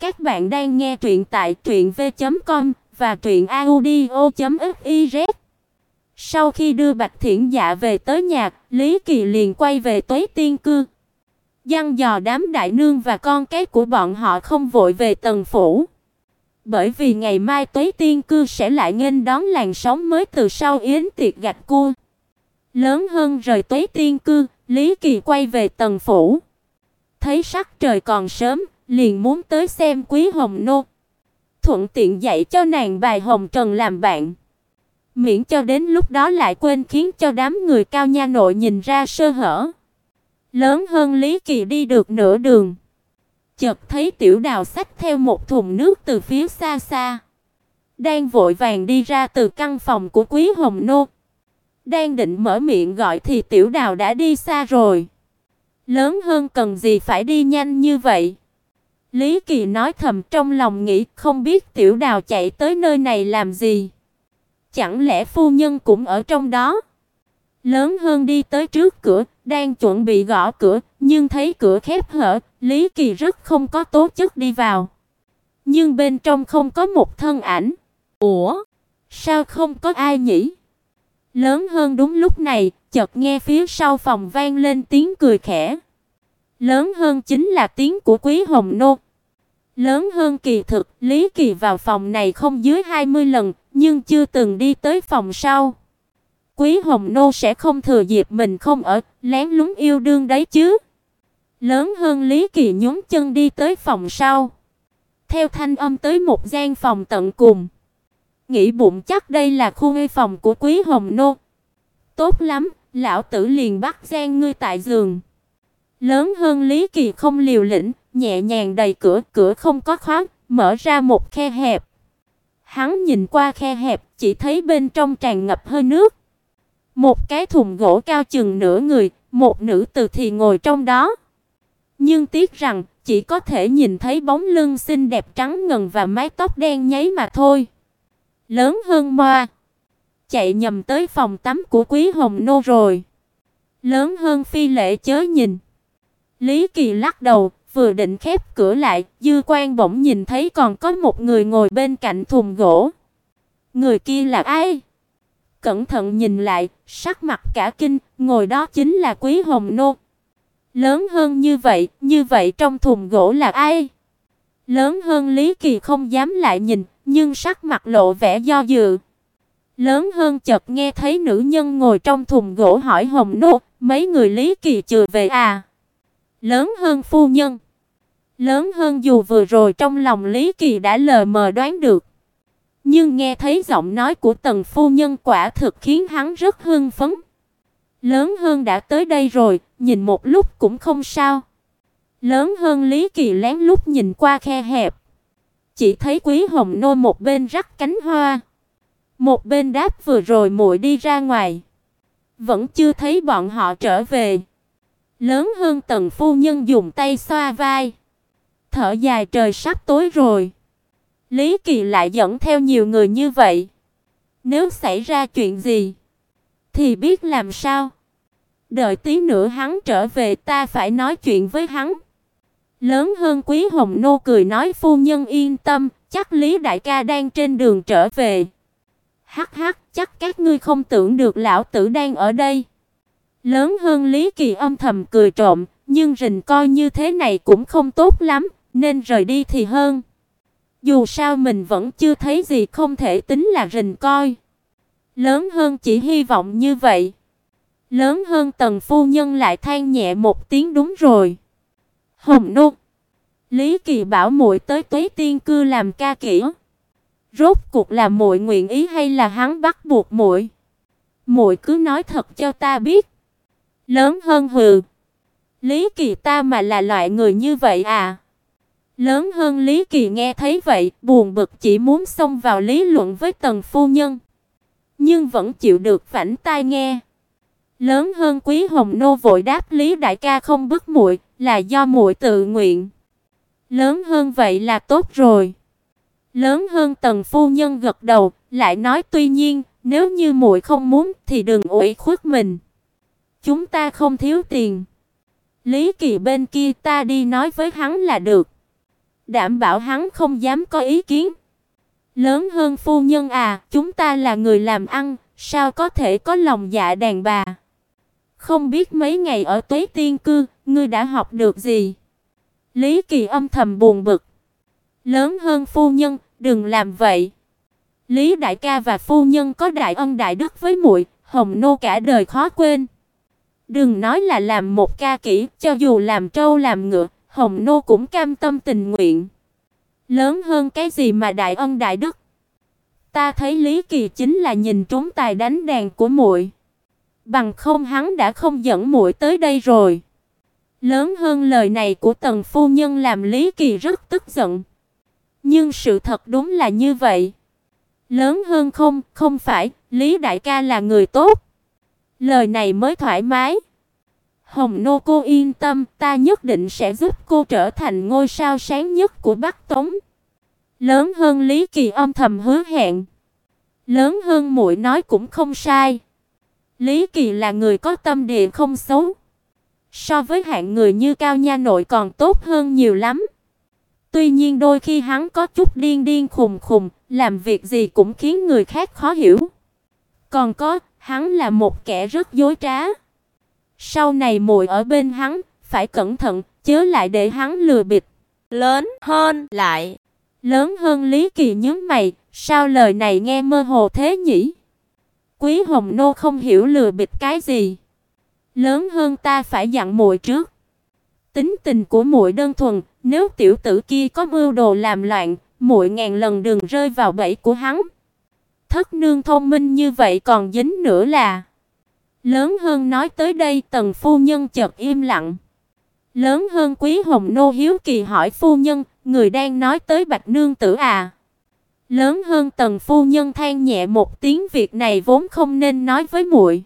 Các bạn đang nghe truyện tại truyệnv.com và truyệnaudio.fiz. Sau khi đưa Bạch Thiển Dạ về tới nhà, Lý Kỳ liền quay về Tuế Tiên cư. Dặn dò đám đại nương và con cái của bọn họ không vội về tầng phủ. Bởi vì ngày mai Tuế Tiên cư sẽ lại nghênh đón làn sóng mới từ sau yến tiệc gạch cua. Lớn hơn rời Tuế Tiên cư, Lý Kỳ quay về tầng phủ. Thấy sắc trời còn sớm, liền muốn tới xem Quý Hồng nô. Thuận tiện dạy cho nàng bài hồng trần làm bạn. Miễn cho đến lúc đó lại quên khiến cho đám người cao nha nội nhìn ra sơ hở. Lớn hơn Lý Kỳ đi được nửa đường, chợt thấy Tiểu Đào xách theo một thùng nước từ phía xa xa, đang vội vàng đi ra từ căn phòng của Quý Hồng nô. Đang định mở miệng gọi thì Tiểu Đào đã đi xa rồi. Lớn hơn cần gì phải đi nhanh như vậy? Lý Kỳ nói thầm trong lòng nghĩ, không biết Tiểu Đào chạy tới nơi này làm gì. Chẳng lẽ phu nhân cũng ở trong đó? Lớn hơn đi tới trước cửa, đang chuẩn bị gõ cửa, nhưng thấy cửa khép hở, Lý Kỳ rất không có tố chất đi vào. Nhưng bên trong không có một thân ảnh. Ủa, sao không có ai nhỉ? Lớn hơn đúng lúc này, chợt nghe phía sau phòng vang lên tiếng cười khẽ. Lớn hơn chính là tiếng của Quý Hồng Nô. Lớn hơn kỳ thực, Lý Kỳ vào phòng này không dưới 20 lần, nhưng chưa từng đi tới phòng sau. Quý Hồng Nô sẽ không thừa dịp mình không ở, lén lúng yêu đương đấy chứ. Lớn hơn Lý Kỳ nhún chân đi tới phòng sau. Theo thanh âm tới một gian phòng tận cùng. Nghĩ bụng chắc đây là khu ngây phòng của Quý Hồng Nô. Tốt lắm, lão tử liền bắt gian ngươi tại giường. Lớn hơn Lý Kỳ không liều lĩnh, nhẹ nhàng đẩy cửa, cửa không có khóa, mở ra một khe hẹp. Hắn nhìn qua khe hẹp, chỉ thấy bên trong tràn ngập hơi nước. Một cái thùng gỗ cao chừng nửa người, một nữ tử thì ngồi trong đó. Nhưng tiếc rằng, chỉ có thể nhìn thấy bóng lưng xinh đẹp trắng ngần và mái tóc đen nháy mà thôi. Lớn hơn moa. Chạy nhầm tới phòng tắm của Quý Hồng Nô rồi. Lớn hơn phi lệ chớ nhìn. Lý Kỳ lắc đầu, vừa định khép cửa lại, dư quan bỗng nhìn thấy còn có một người ngồi bên cạnh thùng gỗ. Người kia là ai? Cẩn thận nhìn lại, sắc mặt cả kinh, ngồi đó chính là Quý Hồng Nô. Lớn hơn như vậy, như vậy trong thùng gỗ là ai? Lớn hơn Lý Kỳ không dám lại nhìn, nhưng sắc mặt lộ vẻ do dự. Lớn hơn chợt nghe thấy nữ nhân ngồi trong thùng gỗ hỏi Hồng Nô, mấy người Lý Kỳ chừa về à? Lớn hơn phu nhân. Lớn hơn dù vừa rồi trong lòng Lý Kỳ đã lờ mờ đoán được. Nhưng nghe thấy giọng nói của tần phu nhân quả thực khiến hắn rất hưng phấn. Lớn hơn đã tới đây rồi, nhìn một lúc cũng không sao. Lớn hơn Lý Kỳ lén lút nhìn qua khe hẹp. Chỉ thấy Quý Hồng Nô một bên rắc cánh hoa, một bên đáp vừa rồi muội đi ra ngoài. Vẫn chưa thấy bọn họ trở về. Lớn hơn tần phu nhân dùng tay xoa vai. Thở dài trời sắp tối rồi. Lý Kỳ lại dẫn theo nhiều người như vậy. Nếu xảy ra chuyện gì, thì biết làm sao. Đợi tí nữa hắn trở về ta phải nói chuyện với hắn. Lớn hơn Quý Hồng Nô cười nói phu nhân yên tâm, chắc Lý đại ca đang trên đường trở về. Hắc hắc, chắc các ngươi không tưởng được lão tử đang ở đây. Lớn hơn Lý Kỳ âm thầm cười trộm, nhưng rình coi như thế này cũng không tốt lắm, nên rời đi thì hơn. Dù sao mình vẫn chưa thấy gì không thể tính là rình coi. Lớn hơn chỉ hy vọng như vậy. Lớn hơn tần phu nhân lại than nhẹ một tiếng đúng rồi. Hồng nô. Lý Kỳ bảo muội tới Tuế Tiên cư làm ca kỹ. Rốt cuộc là muội nguyện ý hay là hắn bắt buộc muội? Muội cứ nói thật cho ta biết. Lớn hơn hừ. Lý Kỳ ta mà là loại người như vậy à? Lớn hơn Lý Kỳ nghe thấy vậy, buồn bực chỉ muốn xông vào lý luận với Tần phu nhân, nhưng vẫn chịu được vảnh tai nghe. Lớn hơn Quý Hồng nô vội đáp Lý đại ca không bức muội, là do muội tự nguyện. Lớn hơn vậy là tốt rồi. Lớn hơn Tần phu nhân gật đầu, lại nói tuy nhiên, nếu như muội không muốn thì đừng ủy khuất mình. Chúng ta không thiếu tiền. Lý Kỳ bên kia ta đi nói với hắn là được. đảm bảo hắn không dám có ý kiến. Lớn hơn phu nhân à, chúng ta là người làm ăn, sao có thể có lòng dạ đàn bà? Không biết mấy ngày ở Tuế Tiên cư, ngươi đã học được gì? Lý Kỳ âm thầm buồn bực. Lớn hơn phu nhân, đừng làm vậy. Lý đại ca và phu nhân có đại ân đại đức với muội, Hồng nô cả đời khó quên. Đừng nói là làm một ca kỹ, cho dù làm trâu làm ngựa, Hồng nô cũng cam tâm tình nguyện. Lớn hơn cái gì mà đại ân đại đức? Ta thấy Lý Kỳ chính là nhìn trúng tài đánh đàn của muội. Bằng không hắn đã không dẫn muội tới đây rồi. Lớn hơn lời này của Tần phu nhân làm Lý Kỳ rất tức giận. Nhưng sự thật đúng là như vậy. Lớn hơn không, không phải, Lý đại ca là người tốt. Lời này mới thoải mái. Hồng nô cô yên tâm, ta nhất định sẽ giúp cô trở thành ngôi sao sáng nhất của Bắc Tống. Lớn hơn Lý Kỳ âm thầm hứa hẹn. Lớn hơn muội nói cũng không sai. Lý Kỳ là người có tâm địa không xấu. So với hạng người như Cao Nha nội còn tốt hơn nhiều lắm. Tuy nhiên đôi khi hắn có chút điên điên khùng khùng, làm việc gì cũng khiến người khác khó hiểu. Còn có, hắn là một kẻ rất dối trá. Sau này muội ở bên hắn, phải cẩn thận, chớ lại để hắn lừa bịp. Lớn hơn lại. Lớn hơn Lý Kỳ nhướng mày, sao lời này nghe mơ hồ thế nhỉ? Quý Hồng nô không hiểu lừa bịp cái gì. Lớn hơn ta phải dặn muội trước. Tính tình của muội đơn thuần, nếu tiểu tử kia có mưu đồ làm loạn, muội ngàn lần đừng rơi vào bẫy của hắn. Thất nương thông minh như vậy còn dính nữa là. Lớn hơn nói tới đây, Tần phu nhân chợt im lặng. Lớn hơn Quý Hồng nô hiếu kỳ hỏi phu nhân, người đang nói tới Bạch nương tử à? Lớn hơn Tần phu nhân than nhẹ một tiếng việc này vốn không nên nói với muội.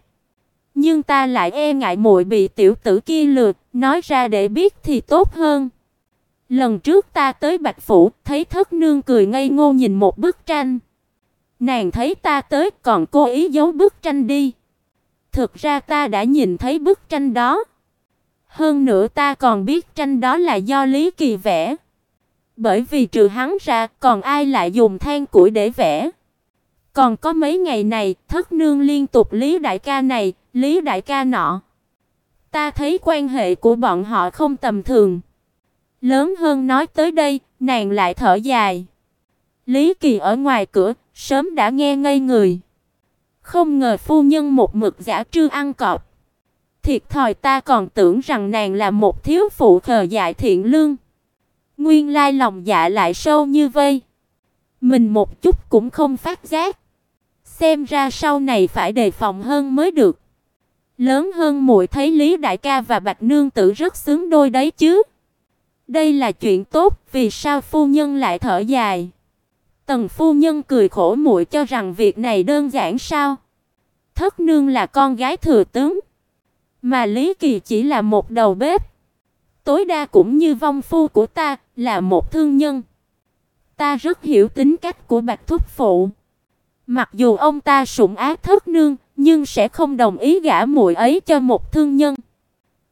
Nhưng ta lại e ngại muội bị tiểu tử kia lừa, nói ra để biết thì tốt hơn. Lần trước ta tới Bạch phủ, thấy Thất nương cười ngây ngô nhìn một bức tranh. Nàng thấy ta tới còn cố ý giấu bức tranh đi. Thực ra ta đã nhìn thấy bức tranh đó. Hơn nữa ta còn biết tranh đó là do Lý Kỳ vẽ. Bởi vì trừ hắn ra, còn ai lại dùng than củi để vẽ? Còn có mấy ngày này, thất nương liên tục Lý đại ca này, Lý đại ca nọ. Ta thấy quan hệ của bọn họ không tầm thường. Lớn hơn nói tới đây, nàng lại thở dài. Lý Kỳ ở ngoài cửa, sớm đã nghe ngây người. Không ngờ phu nhân một mực giả trư ăn cọp. Thiệt thòi ta còn tưởng rằng nàng là một thiếu phụ khờ dại thiện lương. Nguyên lai lòng dạ lại sâu như vây. Mình một chút cũng không phát giác. Xem ra sau này phải đề phòng hơn mới được. Lớn hơn muội thấy Lý đại ca và Bạch nương tử rất xứng đôi đấy chứ. Đây là chuyện tốt, vì sao phu nhân lại thở dài? Tần phu nhân cười khổ muội cho rằng việc này đơn giản sao? Thất nương là con gái thừa tướng, mà Lý Kỳ chỉ là một đầu bếp. Tối đa cũng như vong phu của ta, là một thương nhân. Ta rất hiểu tính cách của Bạch thúc phụ. Mặc dù ông ta sủng ái thất nương, nhưng sẽ không đồng ý gả muội ấy cho một thương nhân.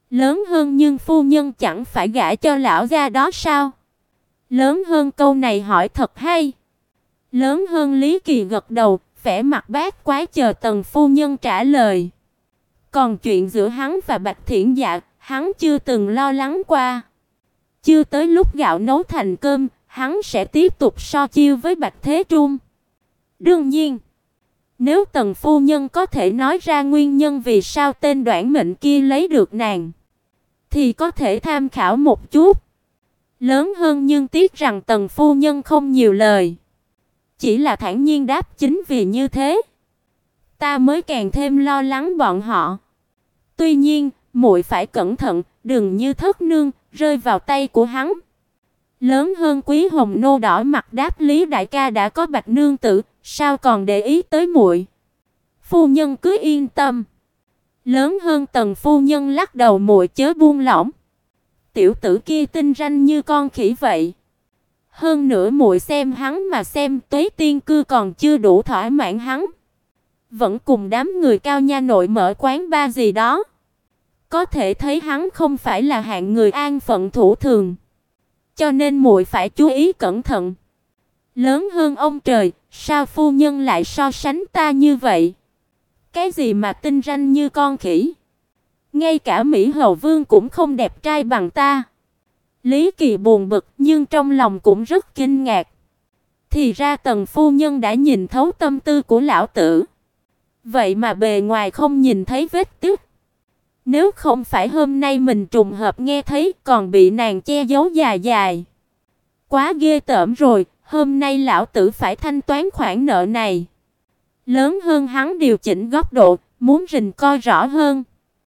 Lớn hơn nhưng phu nhân chẳng phải gả cho lão gia đó sao? Lớn hơn câu này hỏi thật hay. Lớn hơn Lý Kỳ gật đầu, vẻ mặt bát quái chờ Tần phu nhân trả lời. Còn chuyện giữa hắn và Bạch Thiển Dạ, hắn chưa từng lo lắng qua. Chưa tới lúc gạo nấu thành cơm, hắn sẽ tiếp tục so chiêu với Bạch Thế Trung. Đương nhiên, nếu Tần phu nhân có thể nói ra nguyên nhân vì sao tên Đoản Mệnh kia lấy được nàng, thì có thể tham khảo một chút. Lớn hơn nhưng tiếc rằng Tần phu nhân không nhiều lời, chỉ là thản nhiên đáp chính vì như thế, ta mới càng thêm lo lắng bọn họ. Tuy nhiên, muội phải cẩn thận, đừng như thất nương rơi vào tay của hắn. Lớn hơn Quý Hồng nô đỏ mặt đáp Lý đại ca đã có Bạch nương tử, sao còn để ý tới muội? Phu nhân cứ yên tâm. Lớn hơn Tần phu nhân lắc đầu muội chớ buông lỏng. Tiểu tử kia tinh ranh như con khỉ vậy. Hơn nữa muội xem hắn mà xem, Tuế Tiên cư còn chưa đủ thỏa mãn hắn. Vẫn cùng đám người cao nha nội mở quán ba gì đó. Có thể thấy hắn không phải là hạng người an phận thủ thường. cho nên muội phải chú ý cẩn thận. Lớn hơn ông trời, sao phu nhân lại so sánh ta như vậy? Cái gì mà tinh ranh như con khỉ? Ngay cả Mỹ Hầu Vương cũng không đẹp trai bằng ta. Lý Kỳ buồn bực nhưng trong lòng cũng rất kinh ngạc. Thì ra Tần phu nhân đã nhìn thấu tâm tư của lão tử. Vậy mà bề ngoài không nhìn thấy vết tích. Nếu không phải hôm nay mình trùng hợp nghe thấy còn bị nàng che giấu dài dài. Quá ghê tởm rồi, hôm nay lão tử phải thanh toán khoản nợ này. Lớn hơn hắn điều chỉnh góc độ, muốn rình coi rõ hơn.